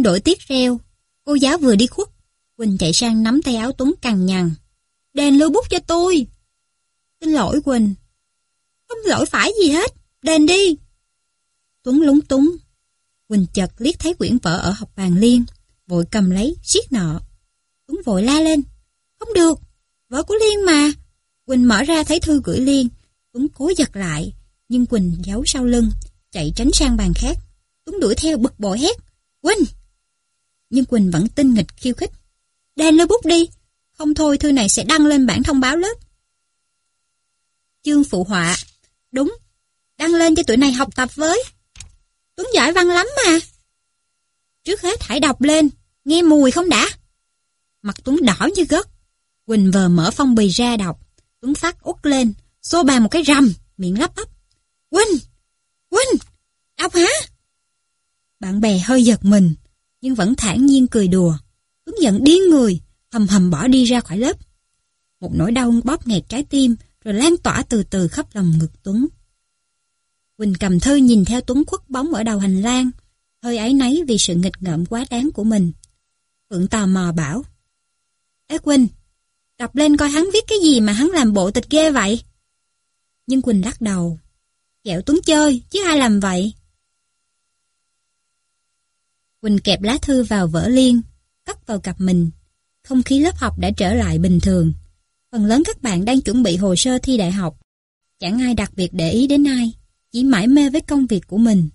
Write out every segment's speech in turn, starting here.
chuông đổi tiết reo. Cô giáo vừa đi khuất. Quỳnh chạy sang nắm tay áo Tuấn cằn nhằn. Đền lưu bút cho tôi. Xin lỗi Quỳnh. Không lỗi phải gì hết. Đền đi. Tuấn lúng túng. Quỳnh chợt liếc thấy quyển vở ở học bàn liên. Vội cầm lấy, siết nọ. Tuấn vội la lên. Không được. Vở của Liên mà. Quỳnh mở ra thấy thư gửi Liên. Tuấn cố giật lại. Nhưng Quỳnh giấu sau lưng. Chạy tránh sang bàn khác. Tuấn đuổi theo bực bội hét. Quỳnh! Nhưng Quỳnh vẫn tinh nghịch khiêu khích. đen lên bút đi. Không thôi, thư này sẽ đăng lên bản thông báo lớp. Chương phụ họa. Đúng. Đăng lên cho tụi này học tập với. Tuấn giỏi văn lắm mà. Trước hết hãy đọc lên. Nghe mùi không đã? Mặt Tuấn đỏ như gất. Quỳnh vờ mở phong bì ra đọc. Tuấn phát út lên. Xô bàn một cái rầm. Miệng lắp bắp. Quỳnh! Quỳnh! Đọc hả? Bạn bè hơi giật mình. Nhưng vẫn thản nhiên cười đùa. Tuấn giận điên người. Hầm hầm bỏ đi ra khỏi lớp. Một nỗi đau bóp nghẹt trái tim. Rồi lan tỏa từ từ khắp lòng ngực Tuấn. Quỳnh cầm thư nhìn theo Tuấn khuất bóng ở đầu hành lang. Hơi ấy nấy vì sự nghịch ngợm quá đáng của mình. Phượng tò mò bảo. Ê Quỳnh, đọc lên coi hắn viết cái gì mà hắn làm bộ tịch ghê vậy? Nhưng Quỳnh lắc đầu. dẹo Tuấn chơi, chứ ai làm vậy? Quỳnh kẹp lá thư vào vở liên, cất vào cặp mình. Không khí lớp học đã trở lại bình thường. Phần lớn các bạn đang chuẩn bị hồ sơ thi đại học. Chẳng ai đặc biệt để ý đến ai, chỉ mãi mê với công việc của mình.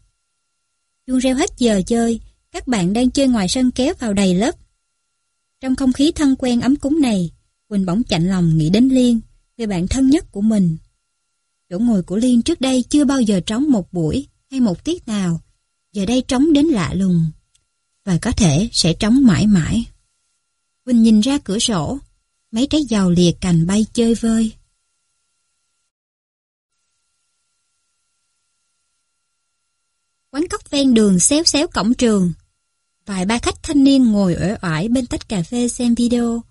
Chuông reo hết giờ chơi, các bạn đang chơi ngoài sân kéo vào đầy lớp. Trong không khí thân quen ấm cúng này, Quỳnh bỗng chạnh lòng nghĩ đến Liên, người bạn thân nhất của mình. Chỗ ngồi của Liên trước đây chưa bao giờ trống một buổi hay một tiết nào, giờ đây trống đến lạ lùng. Và có thể sẽ trống mãi mãi. Quỳnh nhìn ra cửa sổ, mấy trái dầu lìa cành bay chơi vơi. Quán cốc ven đường xéo xéo cổng trường. Vài ba khách thanh niên ngồi uể oải bên tách cà phê xem video.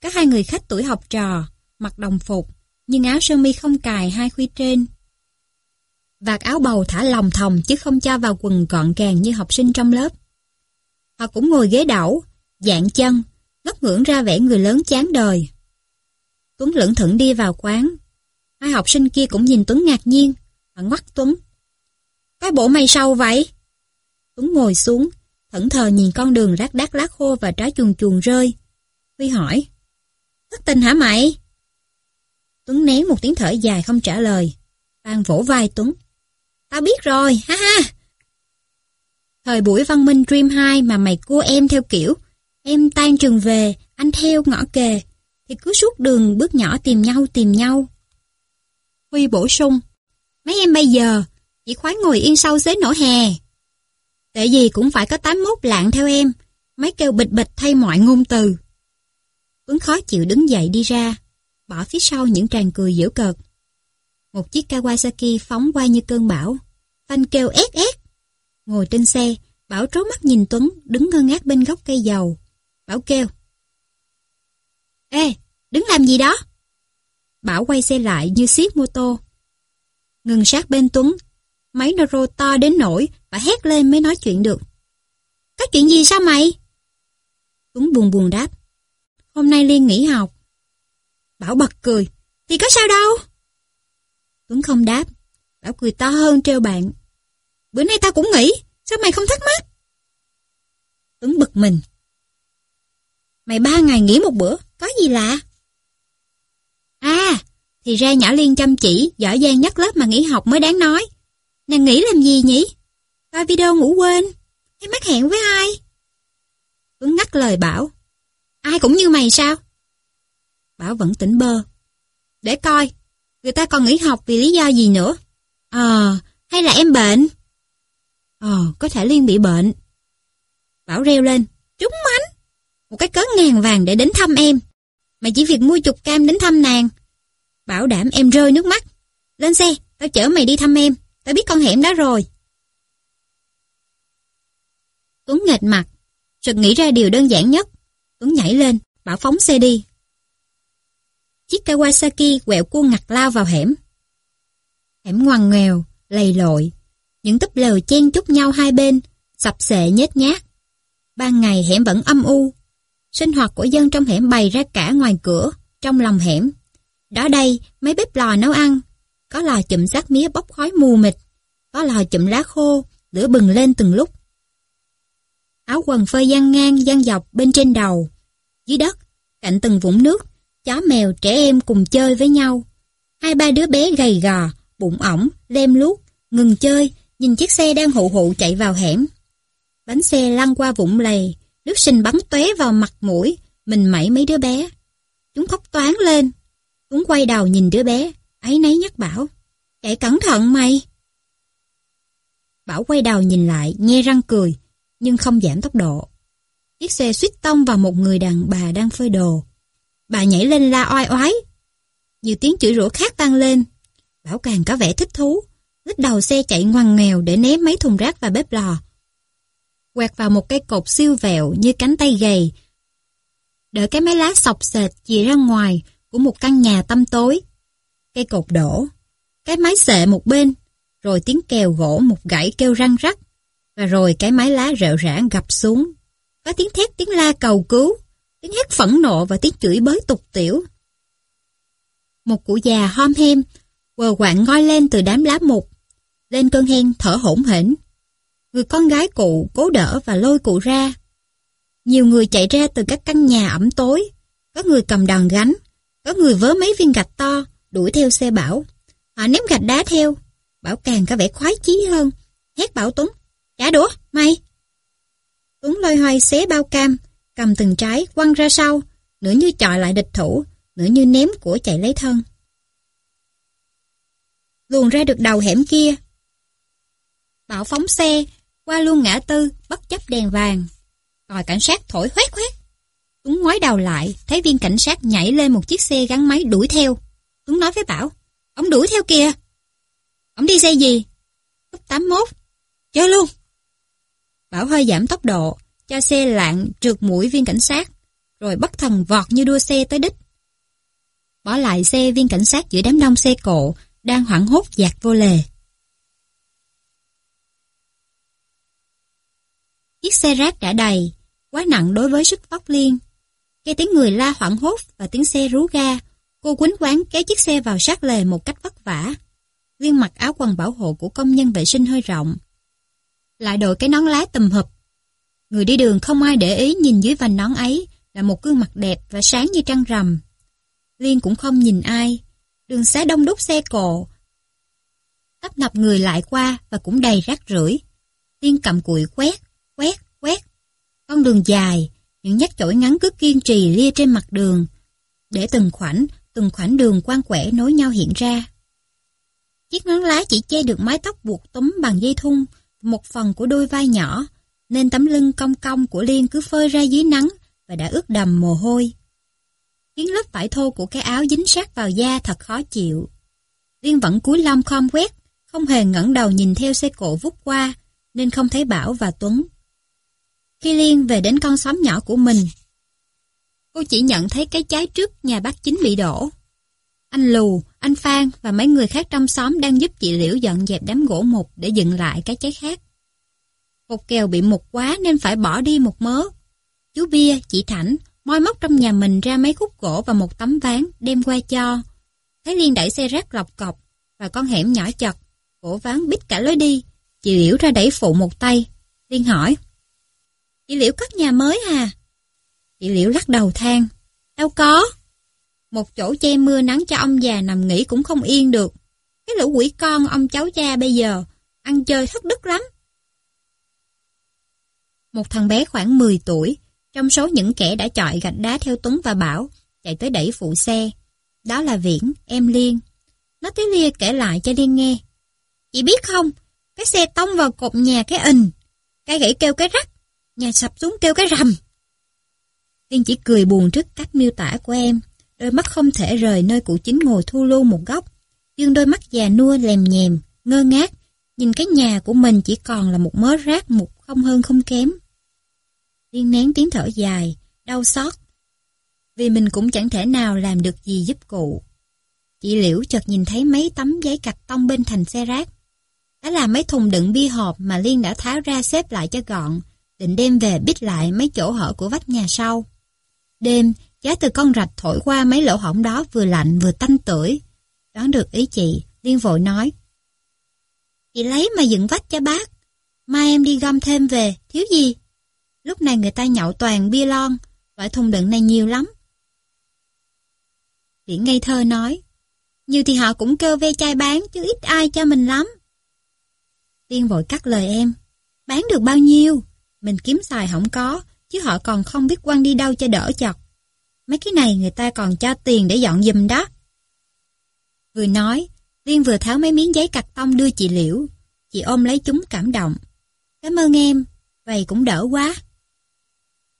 Các hai người khách tuổi học trò, mặc đồng phục, nhưng áo sơ mi không cài hai khuy trên. Vạt áo bầu thả lòng thòng chứ không cho vào quần gọn gàng như học sinh trong lớp. Họ cũng ngồi ghế đảo, dạng chân, ngất ngưỡng ra vẻ người lớn chán đời. Tuấn lững thững đi vào quán. Hai học sinh kia cũng nhìn Tuấn ngạc nhiên. Họ ngoắt Tuấn. Cái bộ mày sâu vậy? Tuấn ngồi xuống, thẫn thờ nhìn con đường rác đác lá khô và trái chuồn chuồn rơi. Huy hỏi. Thất tình hả mày? Tuấn nén một tiếng thở dài không trả lời. Phan vỗ vai Tuấn. Tao biết rồi, ha ha. Thời buổi văn minh Dream 2 mà mày cua em theo kiểu Em tan trường về, anh theo ngõ kề, thì cứ suốt đường bước nhỏ tìm nhau tìm nhau. Huy bổ sung, mấy em bây giờ chỉ khoái ngồi yên sau xế nổ hè. Tệ gì cũng phải có 81 lạng theo em, mấy kêu bịch bịch thay mọi ngôn từ. Tuấn khó chịu đứng dậy đi ra, bỏ phía sau những tràng cười giễu cợt. Một chiếc Kawasaki phóng qua như cơn bão, phanh kêu ét ét. Ngồi trên xe, Bảo trố mắt nhìn Tuấn đứng ngơ ngác bên gốc cây dầu. Bảo kêu. Ê, đứng làm gì đó? Bảo quay xe lại như xiết mô tô. Ngừng sát bên Tuấn. Máy noro to đến nổi và hét lên mới nói chuyện được. Có chuyện gì sao mày? Tuấn buồn buồn đáp. Hôm nay Liên nghỉ học. Bảo bật cười. Thì có sao đâu? Tuấn không đáp. Bảo cười to hơn treo bạn. Bữa nay tao cũng nghỉ. Sao mày không thắc mắc? Tuấn bực mình. Mày ba ngày nghỉ một bữa, có gì lạ? À, thì ra nhỏ Liên chăm chỉ, giỏi giang nhất lớp mà nghỉ học mới đáng nói. Nàng nghỉ làm gì nhỉ? Coi video ngủ quên, hay mắc hẹn với ai? Tuấn ngắt lời Bảo. Ai cũng như mày sao? Bảo vẫn tỉnh bơ. Để coi, người ta còn nghỉ học vì lý do gì nữa? Ờ, hay là em bệnh? Ờ, có thể Liên bị bệnh. Bảo reo lên, trúng mánh. Một cái cớ ngàn vàng để đến thăm em. Mà chỉ việc mua chục cam đến thăm nàng. Bảo đảm em rơi nước mắt. Lên xe, tao chở mày đi thăm em. Tao biết con hẻm đó rồi. Tuấn nghệt mặt. Sực nghĩ ra điều đơn giản nhất. Tuấn nhảy lên, bảo phóng xe đi. Chiếc Kawasaki quẹo cua ngặt lao vào hẻm. Hẻm ngoằn nghèo, lầy lội. Những túp lều chen chúc nhau hai bên, sập sệ nhét nhát. Ban ngày hẻm vẫn âm u. Sinh hoạt của dân trong hẻm bày ra cả ngoài cửa, trong lòng hẻm. Đó đây, mấy bếp lò nấu ăn. Có lò chụm xác mía bốc khói mù mịt. Có lò chụm lá khô, lửa bừng lên từng lúc. Áo quần phơi gian ngang, gian dọc bên trên đầu. Dưới đất, cạnh từng vũng nước, chó mèo trẻ em cùng chơi với nhau. Hai ba đứa bé gầy gò, bụng ỏng, lem luốc, ngừng chơi, nhìn chiếc xe đang hụ hụ chạy vào hẻm. Bánh xe lăn qua vụng lầy, nước sinh bắn tóe vào mặt mũi, mình mẩy mấy đứa bé. Chúng khóc toán lên. Tuấn quay đầu nhìn đứa bé, ấy nấy nhắc Bảo. Chạy cẩn thận mày. Bảo quay đầu nhìn lại, nghe răng cười, nhưng không giảm tốc độ. Chiếc xe suýt tông vào một người đàn bà đang phơi đồ. Bà nhảy lên la oai oái. Nhiều tiếng chửi rủa khác tăng lên. Bảo càng có vẻ thích thú hít đầu xe chạy ngoằn nghèo để ném mấy thùng rác vào bếp lò. Quẹt vào một cây cột siêu vẹo như cánh tay gầy. Đợi cái máy lá sọc sệt chìa ra ngoài của một căn nhà tăm tối. Cây cột đổ. Cái máy xệ một bên. Rồi tiếng kèo gỗ một gãy kêu răng rắc. Và rồi cái máy lá rệu rã gập xuống. Có tiếng thét tiếng la cầu cứu. Tiếng hét phẫn nộ và tiếng chửi bới tục tiểu. Một cụ già hom hem, quờ quạng ngoi lên từ đám lá mục. Lên cơn hen thở hổn hển. Người con gái cụ cố đỡ và lôi cụ ra. Nhiều người chạy ra từ các căn nhà ẩm tối. Có người cầm đòn gánh. Có người vớ mấy viên gạch to, đuổi theo xe Bảo. Họ ném gạch đá theo. Bảo càng có vẻ khoái chí hơn. Hét Bảo Tuấn. Trả đũa, mày. Tuấn lôi hoay xé bao cam, cầm từng trái quăng ra sau, nửa như chọi lại địch thủ, nửa như ném của chạy lấy thân. Luồn ra được đầu hẻm kia. Bảo phóng xe, qua luôn ngã tư, bất chấp đèn vàng. Còi cảnh sát thổi hoét hoét. Tuấn ngoái đầu lại, thấy viên cảnh sát nhảy lên một chiếc xe gắn máy đuổi theo. Tuấn nói với Bảo, ông đuổi theo kìa. Ông đi xe gì? Cấp 81. Chơi luôn. Bảo hơi giảm tốc độ, cho xe lạng trượt mũi viên cảnh sát, rồi bất thần vọt như đua xe tới đích. Bỏ lại xe viên cảnh sát giữa đám đông xe cộ, đang hoảng hốt dạt vô lề. Chiếc xe rác đã đầy, quá nặng đối với sức vóc liên. Nghe tiếng người la hoảng hốt và tiếng xe rú ga, cô quýnh quán kéo chiếc xe vào sát lề một cách vất vả. Liên mặc áo quần bảo hộ của công nhân vệ sinh hơi rộng. Lại đội cái nón lá tùm hụp. Người đi đường không ai để ý nhìn dưới vành nón ấy là một gương mặt đẹp và sáng như trăng rằm. Liên cũng không nhìn ai. Đường xá đông đúc xe cộ. Tấp nập người lại qua và cũng đầy rác rưởi. Liên cầm cụi quét, quét, quét. Con đường dài, những nhát chổi ngắn cứ kiên trì lia trên mặt đường, để từng khoảnh, từng khoảnh đường quan quẻ nối nhau hiện ra. Chiếc nón lá chỉ che được mái tóc buộc túm bằng dây thun, một phần của đôi vai nhỏ, nên tấm lưng cong cong của Liên cứ phơi ra dưới nắng và đã ướt đầm mồ hôi. Khiến lớp vải thô của cái áo dính sát vào da thật khó chịu. Liên vẫn cúi lom khom quét, không hề ngẩng đầu nhìn theo xe cộ vút qua, nên không thấy Bảo và Tuấn. Khi Liên về đến con xóm nhỏ của mình, cô chỉ nhận thấy cái trái trước nhà bác chính bị đổ. Anh Lù, anh Phan và mấy người khác trong xóm đang giúp chị Liễu dọn dẹp đám gỗ mục để dựng lại cái trái khác. Cột kèo bị mục quá nên phải bỏ đi một mớ. Chú Bia, chị Thảnh, moi móc trong nhà mình ra mấy khúc gỗ và một tấm ván đem qua cho. Thấy Liên đẩy xe rác lọc cọc và con hẻm nhỏ chật, gỗ ván bít cả lối đi. Chị Liễu ra đẩy phụ một tay. Liên hỏi. Chị Liễu cất nhà mới à? Chị Liễu lắc đầu than. Đâu có. Một chỗ che mưa nắng cho ông già nằm nghỉ cũng không yên được. Cái lũ quỷ con ông cháu cha bây giờ, ăn chơi thất đức lắm. Một thằng bé khoảng 10 tuổi, trong số những kẻ đã chọi gạch đá theo Tuấn và Bảo, chạy tới đẩy phụ xe. Đó là Viễn, em Liên. Nó tới Lia kể lại cho Liên nghe. Chị biết không, cái xe tông vào cột nhà cái ình, cái gãy kêu cái rắc, nhà sập xuống kêu cái rầm. Liên chỉ cười buồn trước cách miêu tả của em, đôi mắt không thể rời nơi cụ chính ngồi thu lưu một góc, nhưng đôi mắt già nua lèm nhèm, ngơ ngác, nhìn cái nhà của mình chỉ còn là một mớ rác mục không hơn không kém. Liên nén tiếng thở dài, đau xót, vì mình cũng chẳng thể nào làm được gì giúp cụ. Chị Liễu chợt nhìn thấy mấy tấm giấy cạch tông bên thành xe rác. Đó là mấy thùng đựng bia hộp mà Liên đã tháo ra xếp lại cho gọn, định đem về bít lại mấy chỗ hở của vách nhà sau. Đêm, giá từ con rạch thổi qua mấy lỗ hổng đó vừa lạnh vừa tanh tưởi. Đoán được ý chị, Liên vội nói. Chị lấy mà dựng vách cho bác. Mai em đi gom thêm về, thiếu gì? Lúc này người ta nhậu toàn bia lon, loại thùng đựng này nhiều lắm. chị ngây thơ nói, nhiều thì họ cũng kêu ve chai bán chứ ít ai cho mình lắm. Tiên vội cắt lời em, bán được bao nhiêu? Mình kiếm xài không có, chứ họ còn không biết quăng đi đâu cho đỡ chọc. Mấy cái này người ta còn cho tiền để dọn dùm đó. Vừa nói, Liên vừa tháo mấy miếng giấy cạch tông đưa chị Liễu. Chị ôm lấy chúng cảm động. Cảm ơn em, vậy cũng đỡ quá.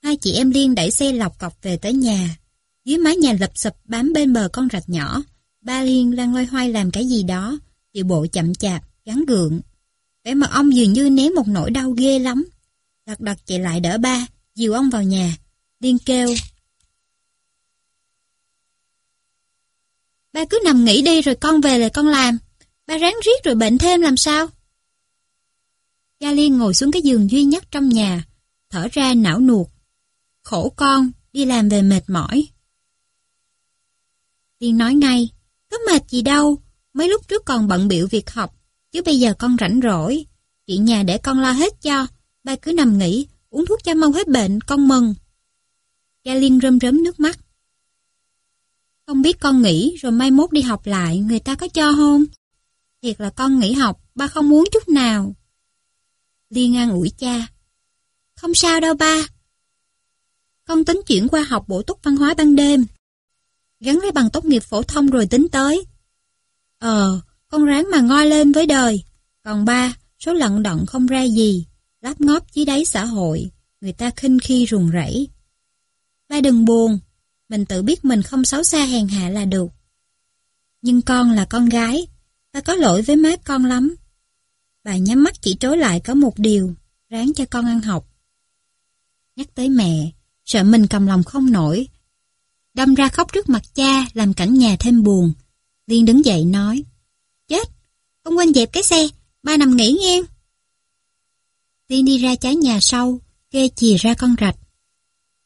Hai chị em Liên đẩy xe lọc cọc về tới nhà. Dưới mái nhà lập sập bám bên bờ con rạch nhỏ, ba Liên đang loay hoay làm cái gì đó, điệu bộ chậm chạp, gắn gượng. Vẻ mặt ông dường như ném một nỗi đau ghê lắm. Đặt đặt chạy lại đỡ ba, dìu ông vào nhà. Điên kêu. Ba cứ nằm nghỉ đi rồi con về là con làm. Ba ráng riết rồi bệnh thêm làm sao? Gia Liên ngồi xuống cái giường duy nhất trong nhà, thở ra não nuột. Khổ con, đi làm về mệt mỏi. Liên nói ngay, có mệt gì đâu, mấy lúc trước còn bận biểu việc học, chứ bây giờ con rảnh rỗi. Chuyện nhà để con lo hết cho, ba cứ nằm nghỉ, uống thuốc cho mau hết bệnh, con mừng. Gia Liên rơm rớm nước mắt. Không biết con nghỉ rồi mai mốt đi học lại, người ta có cho không? Thiệt là con nghỉ học, ba không muốn chút nào. Liên an ủi cha. Không sao đâu ba. Con tính chuyển qua học bổ túc văn hóa ban đêm. Gắn lấy bằng tốt nghiệp phổ thông rồi tính tới. Ờ, con ráng mà ngoi lên với đời. Còn ba, số lận đận không ra gì lắp ngóp dưới đáy xã hội. Người ta khinh khi rùng rẫy. Ba đừng buồn. Mình tự biết mình không xấu xa hèn hạ là được. Nhưng con là con gái. Ta có lỗi với má con lắm. Bà nhắm mắt chỉ trối lại có một điều, ráng cho con ăn học. Nhắc tới mẹ, sợ mình cầm lòng không nổi. Đâm ra khóc trước mặt cha, làm cảnh nhà thêm buồn. Liên đứng dậy nói, Chết, không quên dẹp cái xe, ba nằm nghỉ nghe. Tiên đi ra trái nhà sau, kê chìa ra con rạch.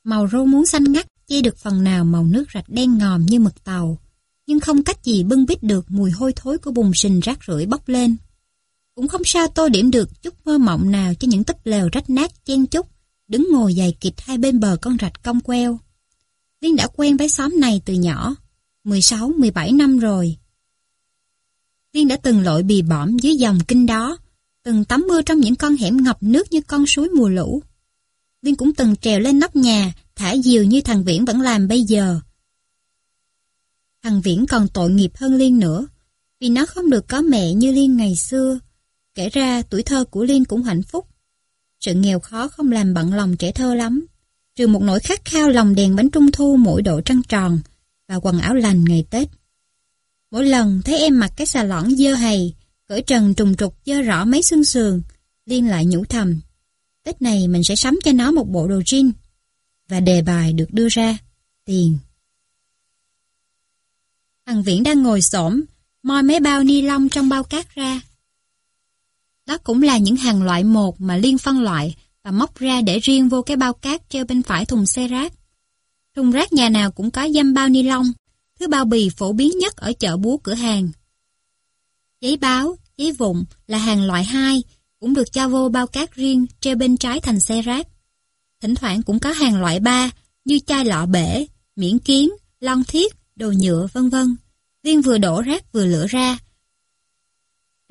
Màu râu muốn xanh ngắt, che được phần nào màu nước rạch đen ngòm như mực tàu, nhưng không cách gì bưng bít được mùi hôi thối của bùn sình rác rưởi bốc lên. Cũng không sao tô điểm được chút mơ mộng nào cho những túp lều rách nát chen chúc, đứng ngồi dày kịch hai bên bờ con rạch cong queo. Liên đã quen với xóm này từ nhỏ, 16-17 năm rồi. Liên đã từng lội bì bõm dưới dòng kinh đó, từng tắm mưa trong những con hẻm ngập nước như con suối mùa lũ. Liên cũng từng trèo lên nóc nhà, thả diều như thằng Viễn vẫn làm bây giờ. Thằng Viễn còn tội nghiệp hơn Liên nữa, vì nó không được có mẹ như Liên ngày xưa. Kể ra tuổi thơ của Liên cũng hạnh phúc. Sự nghèo khó không làm bận lòng trẻ thơ lắm. Trừ một nỗi khát khao lòng đèn bánh trung thu mỗi độ trăng tròn và quần áo lành ngày Tết. Mỗi lần thấy em mặc cái xà lõn dơ hầy, cởi trần trùng trục dơ rõ mấy xương sườn, Liên lại nhủ thầm. Tết này mình sẽ sắm cho nó một bộ đồ jean. Và đề bài được đưa ra, tiền. Thằng Viễn đang ngồi xổm moi mấy bao ni lông trong bao cát ra. Đó cũng là những hàng loại một mà Liên phân loại và móc ra để riêng vô cái bao cát treo bên phải thùng xe rác. Thùng rác nhà nào cũng có dăm bao ni lông, thứ bao bì phổ biến nhất ở chợ búa cửa hàng. Giấy báo, Ý vụng là hàng loại 2, cũng được cho vô bao cát riêng treo bên trái thành xe rác. Thỉnh thoảng cũng có hàng loại 3 như chai lọ bể, miễn kiến, lon thiết, đồ nhựa vân vân. Viên vừa đổ rác vừa lửa ra,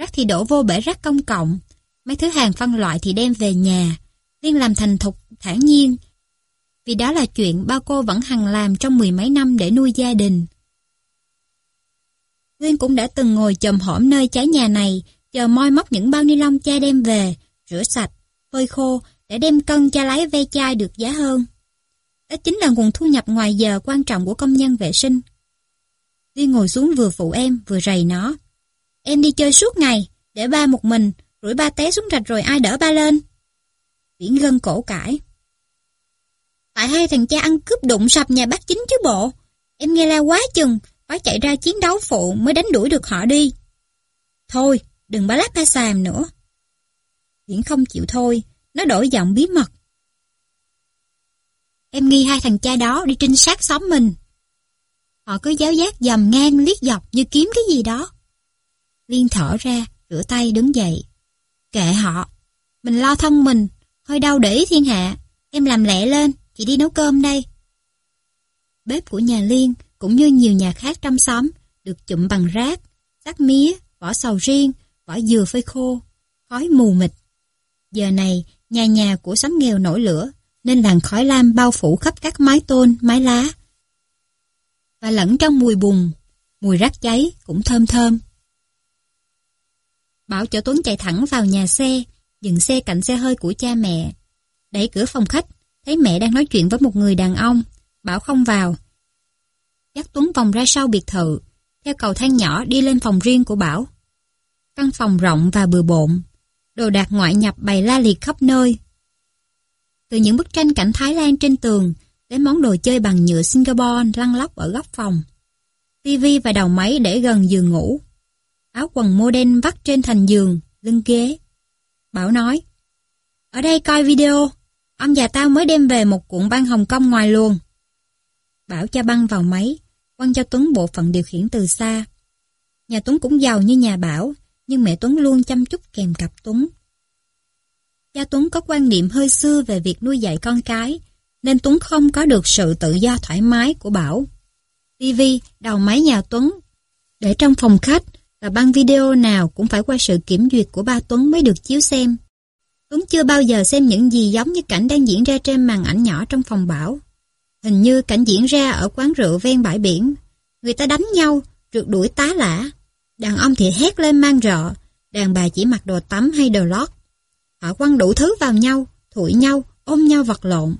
Rác thì đổ vô bể rác công cộng. Mấy thứ hàng phân loại thì đem về nhà. Liên làm thành thục, thản nhiên. Vì đó là chuyện bao cô vẫn hằng làm trong mười mấy năm để nuôi gia đình. Nguyên cũng đã từng ngồi chồm hổm nơi trái nhà này, chờ moi móc những bao ni lông cha đem về, rửa sạch, phơi khô, để đem cân cha lái ve chai được giá hơn. Đó chính là nguồn thu nhập ngoài giờ quan trọng của công nhân vệ sinh. Nguyên ngồi xuống vừa phụ em, vừa rầy nó. Em đi chơi suốt ngày, để ba một mình, rủi ba té xuống rạch rồi ai đỡ ba lên. Viễn gân cổ cãi. Tại hai thằng cha ăn cướp đụng sập nhà bác chính chứ bộ. Em nghe la quá chừng, phải chạy ra chiến đấu phụ mới đánh đuổi được họ đi. Thôi, đừng bá lát ba xàm nữa. Viễn không chịu thôi, nó đổi giọng bí mật. em nghi hai thằng cha đó đi trinh sát xóm mình. Họ cứ giáo giác dầm ngang liếc dọc như kiếm cái gì đó. Liên thở ra, rửa tay đứng dậy. Kệ họ, mình lo thân mình, hơi đau để ý thiên hạ. Em làm lẹ lên, chị đi nấu cơm đây. Bếp của nhà Liên, cũng như nhiều nhà khác trong xóm, được chụm bằng rác, rác mía, vỏ sầu riêng, vỏ dừa phơi khô, khói mù mịt. Giờ này, nhà nhà của xóm nghèo nổi lửa, nên làn khói lam bao phủ khắp các mái tôn, mái lá. Và lẫn trong mùi bùn, mùi rác cháy cũng thơm thơm. Bảo chở Tuấn chạy thẳng vào nhà xe, dừng xe cạnh xe hơi của cha mẹ. Đẩy cửa phòng khách, thấy mẹ đang nói chuyện với một người đàn ông. Bảo không vào. Dắt Tuấn vòng ra sau biệt thự, theo cầu thang nhỏ đi lên phòng riêng của Bảo. Căn phòng rộng và bừa bộn, đồ đạc ngoại nhập bày la liệt khắp nơi. Từ những bức tranh cảnh Thái Lan trên tường đến món đồ chơi bằng nhựa Singapore lăn lóc ở góc phòng. tivi và đầu máy để gần giường ngủ. Áo quần modern đen vắt trên thành giường, lưng ghế. Bảo nói, ở đây coi video, ông già tao mới đem về một cuộn băng Hồng Kông ngoài luôn. Bảo cho băng vào máy, quăng cho Tuấn bộ phận điều khiển từ xa. Nhà Tuấn cũng giàu như nhà Bảo, nhưng mẹ Tuấn luôn chăm chút kèm cặp Tuấn. Cha Tuấn có quan niệm hơi xưa về việc nuôi dạy con cái, nên Tuấn không có được sự tự do thoải mái của Bảo. TV, đầu máy nhà Tuấn, để trong phòng khách và băng video nào cũng phải qua sự kiểm duyệt của ba Tuấn mới được chiếu xem. Tuấn chưa bao giờ xem những gì giống như cảnh đang diễn ra trên màn ảnh nhỏ trong phòng Bảo. Hình như cảnh diễn ra ở quán rượu ven bãi biển. Người ta đánh nhau, rượt đuổi tá lả. Đàn ông thì hét lên mang rợ, đàn bà chỉ mặc đồ tắm hay đồ lót. Họ quăng đủ thứ vào nhau, thủi nhau, ôm nhau vật lộn.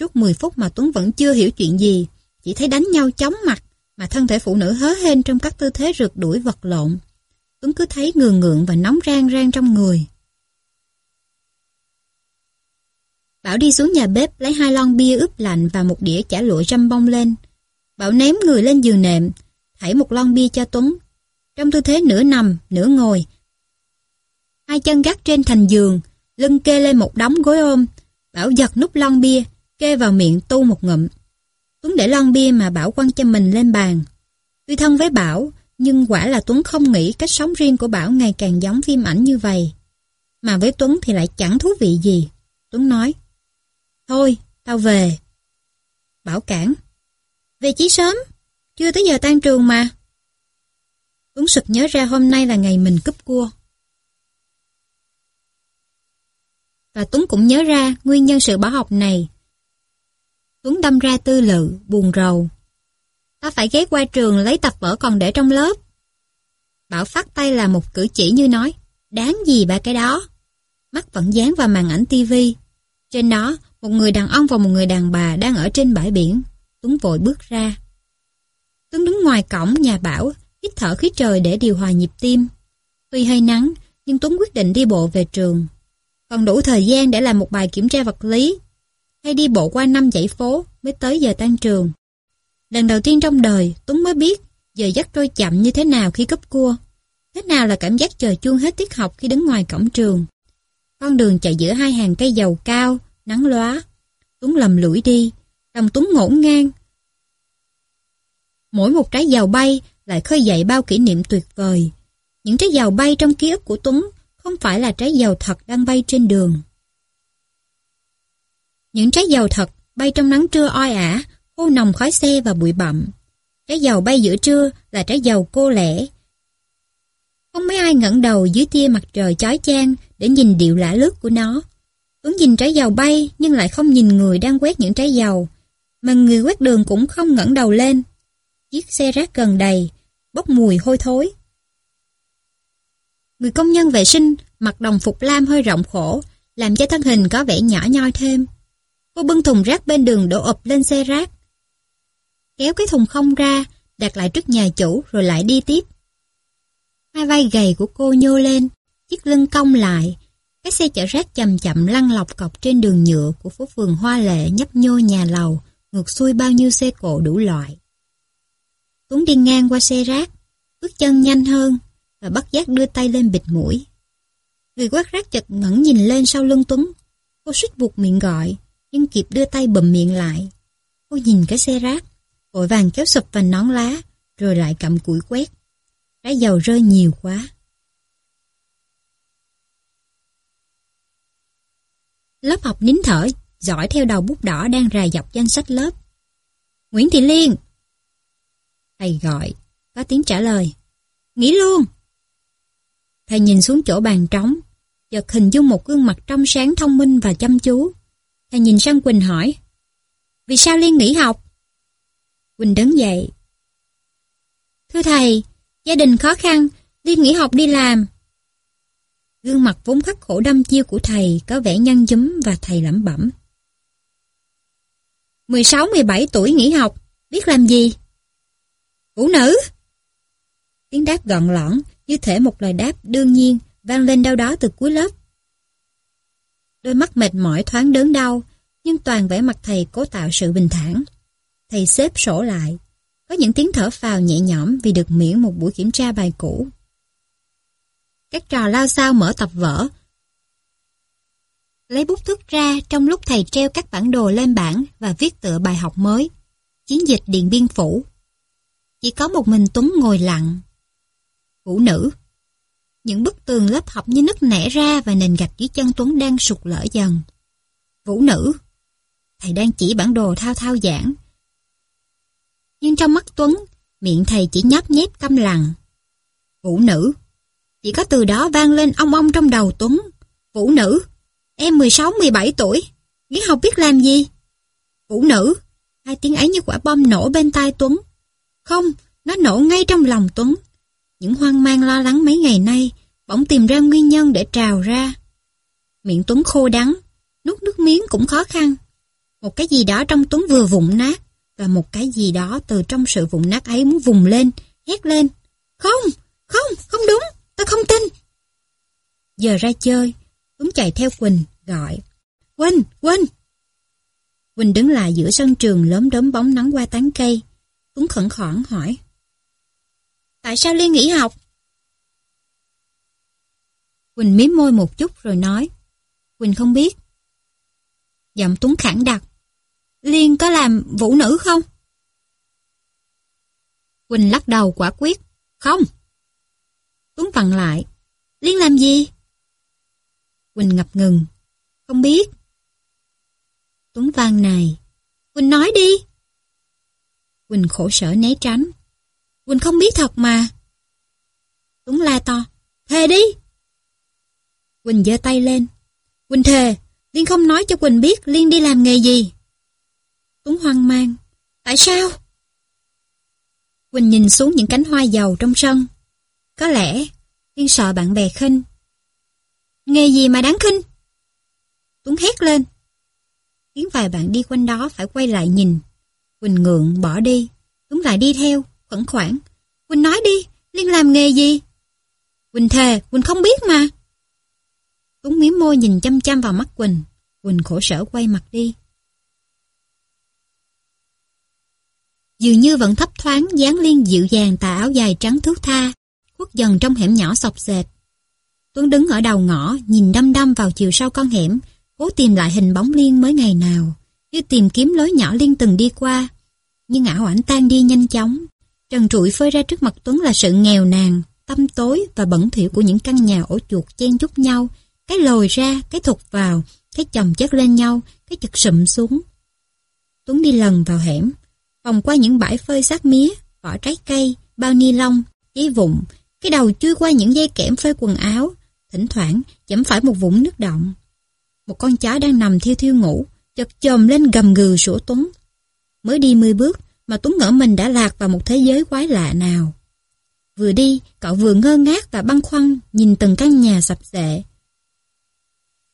Suốt 10 phút mà Tuấn vẫn chưa hiểu chuyện gì, chỉ thấy đánh nhau chóng mặt, mà thân thể phụ nữ hớ hên trong các tư thế rượt đuổi vật lộn. Tuấn cứ thấy ngường ngượng và nóng rang rang trong người. Bảo đi xuống nhà bếp lấy hai lon bia ướp lạnh và một đĩa chả lụa răm bông lên. Bảo ném người lên giường nệm, thảy một lon bia cho Tuấn. Trong tư thế nửa nằm, nửa ngồi. Hai chân gác trên thành giường, lưng kê lên một đống gối ôm. Bảo giật nút lon bia, kê vào miệng tu một ngụm. Tuấn để lon bia mà Bảo quăng cho mình lên bàn. Tuy thân với Bảo, nhưng quả là Tuấn không nghĩ cách sống riêng của Bảo ngày càng giống phim ảnh như vậy. Mà với Tuấn thì lại chẳng thú vị gì. Tuấn nói, Thôi, tao về. Bảo cản. Về chí sớm, chưa tới giờ tan trường mà. Tuấn sực nhớ ra hôm nay là ngày mình cúp cua. Và Tuấn cũng nhớ ra nguyên nhân sự bỏ học này. Tuấn đâm ra tư lự, buồn rầu. Ta phải ghé qua trường lấy tập vở còn để trong lớp. Bảo phát tay là một cử chỉ như nói, đáng gì ba cái đó. Mắt vẫn dán vào màn ảnh tivi. Trên đó, một người đàn ông và một người đàn bà đang ở trên bãi biển. Tuấn vội bước ra. Tuấn đứng ngoài cổng nhà Bảo, hít thở khí trời để điều hòa nhịp tim. Tuy hơi nắng, nhưng Tuấn quyết định đi bộ về trường. Còn đủ thời gian để làm một bài kiểm tra vật lý, hay đi bộ qua năm dãy phố mới tới giờ tan trường. Lần đầu tiên trong đời, Tuấn mới biết giờ dắt trôi chậm như thế nào khi cấp cua. Thế nào là cảm giác chờ chuông hết tiết học khi đứng ngoài cổng trường. Con đường chạy giữa hai hàng cây dầu cao, nắng lóa. Tuấn lầm lũi đi, lòng Tuấn ngổn ngang. Mỗi một trái dầu bay lại khơi dậy bao kỷ niệm tuyệt vời. Những trái dầu bay trong ký ức của Tuấn không phải là trái dầu thật đang bay trên đường. Những trái dầu thật bay trong nắng trưa oi ả, khô nồng khói xe và bụi bặm. Trái dầu bay giữa trưa là trái dầu cô lẻ. Không mấy ai ngẩng đầu dưới tia mặt trời chói chang để nhìn điệu lả lướt của nó. Hướng nhìn trái dầu bay nhưng lại không nhìn người đang quét những trái dầu. Mà người quét đường cũng không ngẩng đầu lên. Chiếc xe rác gần đầy, bốc mùi hôi thối. Người công nhân vệ sinh mặc đồng phục lam hơi rộng khổ, làm cho thân hình có vẻ nhỏ nhoi thêm. Cô bưng thùng rác bên đường đổ ập lên xe rác. Kéo cái thùng không ra, đặt lại trước nhà chủ rồi lại đi tiếp. Hai vai gầy của cô nhô lên, chiếc lưng cong lại. Cái xe chở rác chậm chậm lăn lọc cọc trên đường nhựa của phố phường Hoa Lệ nhấp nhô nhà lầu, ngược xuôi bao nhiêu xe cộ đủ loại. Tuấn đi ngang qua xe rác, bước chân nhanh hơn và bắt giác đưa tay lên bịt mũi. Người quát rác chật ngẩn nhìn lên sau lưng Tuấn. Cô suýt buộc miệng gọi, nhưng kịp đưa tay bầm miệng lại. Cô nhìn cái xe rác, vội vàng kéo sụp vành nón lá, rồi lại cầm củi quét. Trái dầu rơi nhiều quá. Lớp học nín thở, dõi theo đầu bút đỏ đang rài dọc danh sách lớp. Nguyễn Thị Liên! Thầy gọi, có tiếng trả lời. Nghỉ luôn! Thầy nhìn xuống chỗ bàn trống, chợt hình dung một gương mặt trong sáng thông minh và chăm chú. Thầy nhìn sang Quỳnh hỏi, Vì sao Liên nghỉ học? Quỳnh đứng dậy. Thưa thầy, gia đình khó khăn, Liên nghỉ học đi làm. Gương mặt vốn khắc khổ đâm chiêu của thầy có vẻ nhăn nhúm và thầy lẩm bẩm. 16-17 tuổi nghỉ học, biết làm gì? Phụ nữ! Tiếng đáp gọn lõn, như thể một lời đáp đương nhiên, vang lên đâu đó từ cuối lớp. Đôi mắt mệt mỏi thoáng đớn đau, nhưng toàn vẻ mặt thầy cố tạo sự bình thản. Thầy xếp sổ lại. Có những tiếng thở phào nhẹ nhõm vì được miễn một buổi kiểm tra bài cũ. Các trò lao sao mở tập vở. Lấy bút thước ra trong lúc thầy treo các bản đồ lên bảng và viết tựa bài học mới. Chiến dịch Điện Biên Phủ. Chỉ có một mình Tuấn ngồi lặng. Phụ nữ. Những bức tường lớp học như nứt nẻ ra và nền gạch dưới chân Tuấn đang sụt lở dần. Vũ nữ. Thầy đang chỉ bản đồ thao thao giảng. Nhưng trong mắt Tuấn, miệng thầy chỉ nhấp nhép câm lặng. Vũ nữ. Chỉ có từ đó vang lên ong ong trong đầu Tuấn. Vũ nữ. Em 16-17 tuổi. biết học biết làm gì? Vũ nữ. Hai tiếng ấy như quả bom nổ bên tai Tuấn. Không, nó nổ ngay trong lòng Tuấn. Những hoang mang lo lắng mấy ngày nay bỗng tìm ra nguyên nhân để trào ra. Miệng Tuấn khô đắng, nuốt nước miếng cũng khó khăn. Một cái gì đó trong Tuấn vừa vụn nát, và một cái gì đó từ trong sự vụn nát ấy muốn vùng lên, hét lên. Không, không, không đúng, tôi không tin. Giờ ra chơi, Tuấn chạy theo Quỳnh, gọi. Quỳnh, Quỳnh! Quỳnh đứng lại giữa sân trường lớn đốm bóng nắng qua tán cây. Tuấn khẩn khoản hỏi. Tại sao Liên nghỉ học? Quỳnh mím môi một chút rồi nói. Quỳnh không biết. Giọng Tuấn khẳng đặc. Liên có làm vũ nữ không? Quỳnh lắc đầu quả quyết. Không. Tuấn vặn lại. Liên làm gì? Quỳnh ngập ngừng. Không biết. Tuấn vang này. Quỳnh nói đi. Quỳnh khổ sở né tránh. Quỳnh không biết thật mà. Tuấn la to. Thề đi. Quỳnh giơ tay lên. Quỳnh thề, Liên không nói cho Quỳnh biết Liên đi làm nghề gì. Tuấn hoang mang. Tại sao? Quỳnh nhìn xuống những cánh hoa dầu trong sân. Có lẽ Liên sợ bạn bè khinh. Nghề gì mà đáng khinh? Tuấn hét lên. Khiến vài bạn đi quanh đó phải quay lại nhìn. Quỳnh ngượng bỏ đi. Tuấn lại đi theo, khẩn khoản. Quỳnh nói đi, Liên làm nghề gì? Quỳnh thề, Quỳnh không biết mà. Tuấn miếm môi nhìn chăm chăm vào mắt Quỳnh. Quỳnh khổ sở quay mặt đi. Dường như vẫn thấp thoáng dáng liên dịu dàng tà áo dài trắng thước tha, khuất dần trong hẻm nhỏ sọc sệt. Tuấn đứng ở đầu ngõ, nhìn đăm đăm vào chiều sau con hẻm, cố tìm lại hình bóng liên mới ngày nào, như tìm kiếm lối nhỏ liên từng đi qua. Nhưng ảo ảnh tan đi nhanh chóng. Trần trụi phơi ra trước mặt Tuấn là sự nghèo nàn, tâm tối và bẩn thỉu của những căn nhà ổ chuột chen chúc nhau, cái lồi ra, cái thụt vào, cái chồng chất lên nhau, cái chật sụm xuống. Tuấn đi lần vào hẻm, vòng qua những bãi phơi xác mía, vỏ trái cây, bao ni lông, giấy vụn, cái đầu chui qua những dây kẽm phơi quần áo, thỉnh thoảng chấm phải một vũng nước động. Một con chó đang nằm thiêu thiêu ngủ, chật chồm lên gầm gừ sủa Tuấn. Mới đi mười bước mà Tuấn ngỡ mình đã lạc vào một thế giới quái lạ nào. Vừa đi, cậu vừa ngơ ngác và băn khoăn nhìn từng căn nhà sập xệ,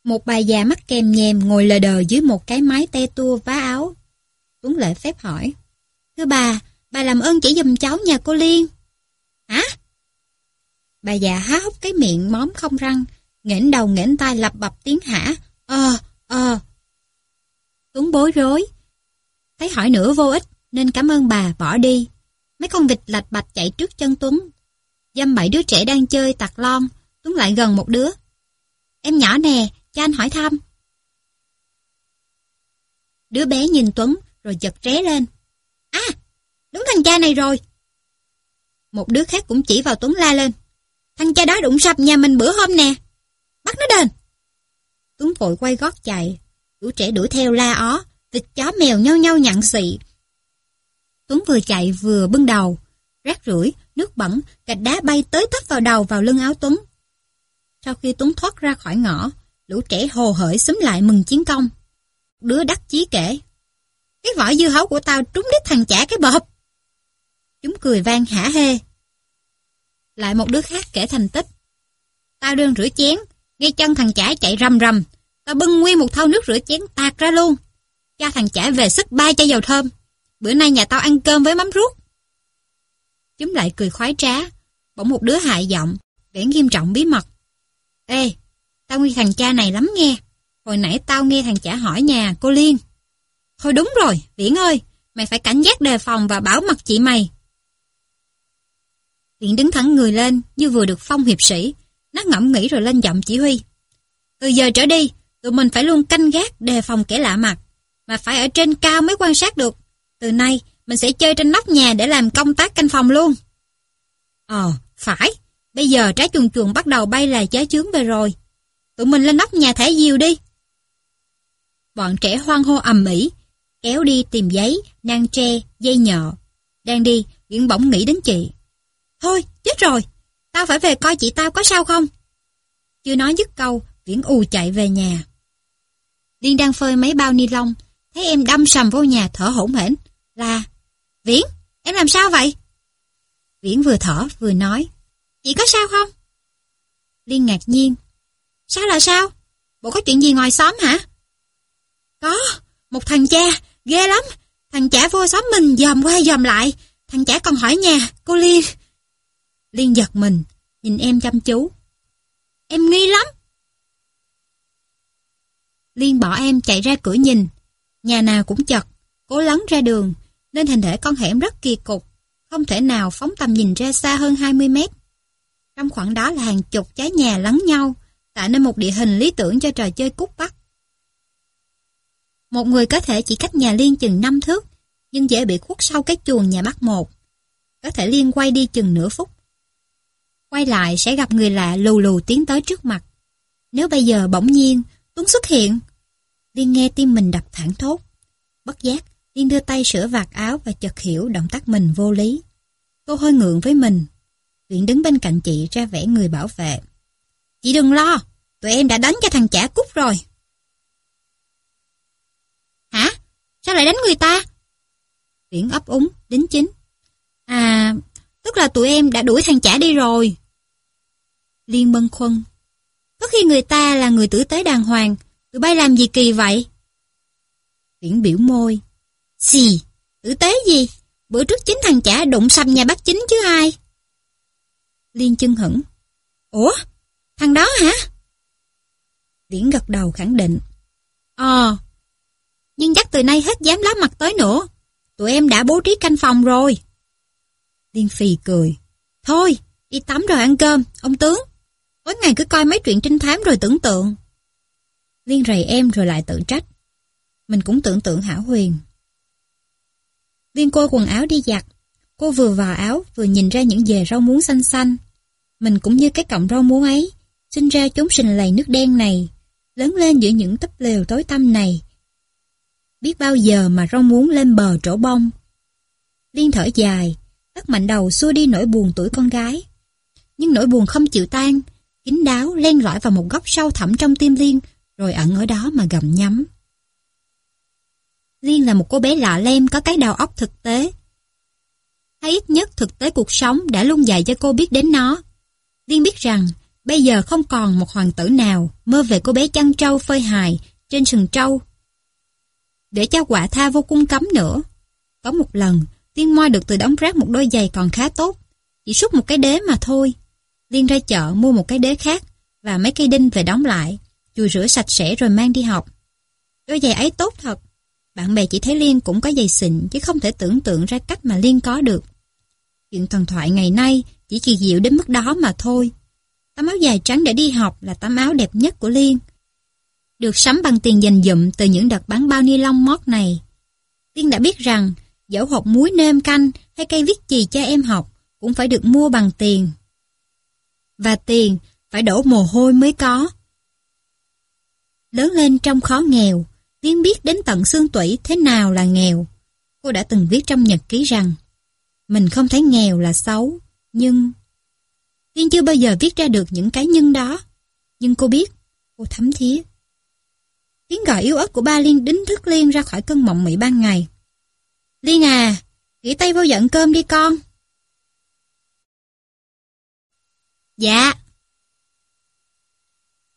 một bà già mắt kèm nhèm ngồi lờ đờ dưới một cái mái te tua vá áo. Tuấn lễ phép hỏi. Thưa bà, bà làm ơn chỉ dùm cháu nhà cô Liên. Hả? Bà già há hốc cái miệng móm không răng, nghển đầu nghển tai lập bập tiếng hả. Ờ, ờ. Tuấn bối rối. Thấy hỏi nữa vô ích, nên cảm ơn bà bỏ đi. Mấy con vịt lạch bạch chạy trước chân Tuấn. Dăm bảy đứa trẻ đang chơi tạc lon, Tuấn lại gần một đứa. Em nhỏ nè, cho anh hỏi thăm. Đứa bé nhìn Tuấn rồi giật ré lên. À, đúng thằng cha này rồi. Một đứa khác cũng chỉ vào Tuấn la lên. Thằng cha đó đụng sập nhà mình bữa hôm nè. Bắt nó đền. Tuấn vội quay gót chạy. Lũ trẻ đuổi theo la ó. Vịt chó mèo nhau nhau nhặn xị. Tuấn vừa chạy vừa bưng đầu. Rác rưởi, nước bẩn, gạch đá bay tới tấp vào đầu vào lưng áo Tuấn. Sau khi Tuấn thoát ra khỏi ngõ, lũ trẻ hồ hởi xúm lại mừng chiến công. Đứa đắc chí kể. Cái vỏ dưa hấu của tao trúng đít thằng chả cái bợp. Chúng cười vang hả hê. Lại một đứa khác kể thành tích. Tao đơn rửa chén, nghe chân thằng chả chạy rầm rầm. Tao bưng nguyên một thau nước rửa chén tạt ra luôn. Cho thằng chả về sức ba chai dầu thơm. Bữa nay nhà tao ăn cơm với mắm ruốc. Chúng lại cười khoái trá. Bỗng một đứa hại giọng, vẻ nghiêm trọng bí mật. Ê, tao nghi thằng cha này lắm nghe. Hồi nãy tao nghe thằng chả hỏi nhà cô Liên. Thôi đúng rồi, Viễn ơi, mày phải cảnh giác đề phòng và bảo mật chị mày viện đứng thẳng người lên như vừa được phong hiệp sĩ. Nó ngẫm nghĩ rồi lên giọng chỉ huy. Từ giờ trở đi, tụi mình phải luôn canh gác đề phòng kẻ lạ mặt. Mà phải ở trên cao mới quan sát được. Từ nay, mình sẽ chơi trên nóc nhà để làm công tác canh phòng luôn. Ờ, phải. Bây giờ trái chuồn chuồn bắt đầu bay là trái chướng về rồi. Tụi mình lên nóc nhà thả diều đi. Bọn trẻ hoang hô ầm ĩ, kéo đi tìm giấy, nang tre, dây nhợ. Đang đi, Nguyễn bỗng nghĩ đến chị. Thôi, chết rồi, tao phải về coi chị tao có sao không? Chưa nói dứt câu, Viễn ù chạy về nhà. Liên đang phơi mấy bao ni lông, thấy em đâm sầm vô nhà thở hổn hển. Là, Viễn, em làm sao vậy? Viễn vừa thở vừa nói, chị có sao không? Liên ngạc nhiên, sao là sao? Bộ có chuyện gì ngoài xóm hả? Có, một thằng cha, ghê lắm. Thằng chả vô xóm mình dòm qua dòm lại. Thằng chả còn hỏi nhà, cô Liên. Liên giật mình, nhìn em chăm chú. Em nghi lắm. Liên bỏ em chạy ra cửa nhìn. Nhà nào cũng chật, cố lấn ra đường, nên hình thể con hẻm rất kỳ cục, không thể nào phóng tầm nhìn ra xa hơn 20 mét. Trong khoảng đó là hàng chục trái nhà lấn nhau, tạo nên một địa hình lý tưởng cho trò chơi cút bắt. Một người có thể chỉ cách nhà Liên chừng 5 thước, nhưng dễ bị khuất sau cái chuồng nhà bắt một. Có thể Liên quay đi chừng nửa phút. Quay lại sẽ gặp người lạ lù lù tiến tới trước mặt. Nếu bây giờ bỗng nhiên, Tuấn xuất hiện. Liên nghe tim mình đập thẳng thốt. Bất giác, Liên đưa tay sửa vạt áo và chợt hiểu động tác mình vô lý. Cô hơi ngượng với mình. Viện đứng bên cạnh chị ra vẻ người bảo vệ. Chị đừng lo, tụi em đã đánh cho thằng chả cút rồi. Hả? Sao lại đánh người ta? Viễn ấp úng, đính chính. À, tức là tụi em đã đuổi thằng chả đi rồi. Liên bân khuân. Có khi người ta là người tử tế đàng hoàng, tụi bay làm gì kỳ vậy? Viễn biểu môi. Xì, tử tế gì? Bữa trước chính thằng chả đụng xăm nhà bác chính chứ ai? Liên chân hững. Ủa? Thằng đó hả? Viễn gật đầu khẳng định. Ờ, nhưng chắc từ nay hết dám lá mặt tới nữa. Tụi em đã bố trí canh phòng rồi. Liên Phi cười. Thôi, đi tắm rồi ăn cơm, ông tướng. Mỗi ngày cứ coi mấy chuyện trinh thám rồi tưởng tượng. Liên rầy em rồi lại tự trách. Mình cũng tưởng tượng hảo huyền. Liên cô quần áo đi giặt. Cô vừa vào áo vừa nhìn ra những dề rau muống xanh xanh. Mình cũng như cái cọng rau muống ấy, sinh ra chúng sình lầy nước đen này, lớn lên giữa những tấp lều tối tăm này, biết bao giờ mà rau muống lên bờ trổ bông. Liên thở dài, tắt mạnh đầu xua đi nỗi buồn tuổi con gái. Nhưng nỗi buồn không chịu tan, kín đáo len lỏi vào một góc sâu thẳm trong tim Liên, rồi ẩn ở đó mà gầm nhắm. Liên là một cô bé lạ lem có cái đầu óc thực tế. Hay ít nhất thực tế cuộc sống đã luôn dạy cho cô biết đến nó. Liên biết rằng bây giờ không còn một hoàng tử nào mơ về cô bé chăn trâu phơi hài trên sừng trâu để cho quả tha vô cung cấm nữa. Có một lần, Liên moi được từ đống rác một đôi giày còn khá tốt, chỉ xúc một cái đế mà thôi. Liên ra chợ mua một cái đế khác và mấy cây đinh về đóng lại, chùi rửa sạch sẽ rồi mang đi học. Đôi giày ấy tốt thật. Bạn bè chỉ thấy Liên cũng có giày xịn chứ không thể tưởng tượng ra cách mà Liên có được. Chuyện thần thoại ngày nay chỉ kỳ diệu đến mức đó mà thôi. Tấm áo dài trắng để đi học là tấm áo đẹp nhất của Liên. được sắm bằng tiền dành dụm từ những đợt bán bao ni lông mót này. liên đã biết rằng dẫu hộp muối nêm canh hay cây viết chì cho em học cũng phải được mua bằng tiền. Và tiền phải đổ mồ hôi mới có. Lớn lên trong khó nghèo, tiến biết đến tận xương tủy thế nào là nghèo. Cô đã từng viết trong nhật ký rằng mình không thấy nghèo là xấu, nhưng... Tiên chưa bao giờ viết ra được những cái nhân đó. Nhưng cô biết, cô thấm thía. Tiếng gọi yếu ớt của ba Liên đính thức Liên ra khỏi cơn mộng mị ban ngày. Liên à, nghỉ tay vô giận cơm đi con. Dạ.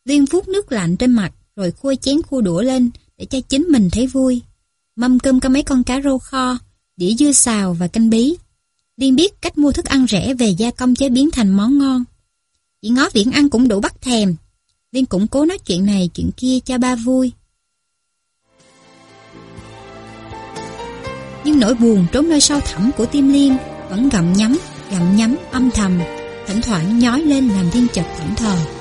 Liên phút nước lạnh trên mặt rồi khui chén khô đũa lên để cho chính mình thấy vui. Mâm cơm có mấy con cá rô kho, đĩa dưa xào và canh bí. Liên biết cách mua thức ăn rẻ về gia công chế biến thành món ngon. Chỉ ngó viễn ăn cũng đủ bắt thèm. Liên cũng cố nói chuyện này chuyện kia cho ba vui. Nhưng nỗi buồn trốn nơi sâu thẳm của tim Liên vẫn gặm nhắm, gặm nhắm âm thầm, thỉnh thoảng nhói lên làm viên chợt thẫn thờ.